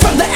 from the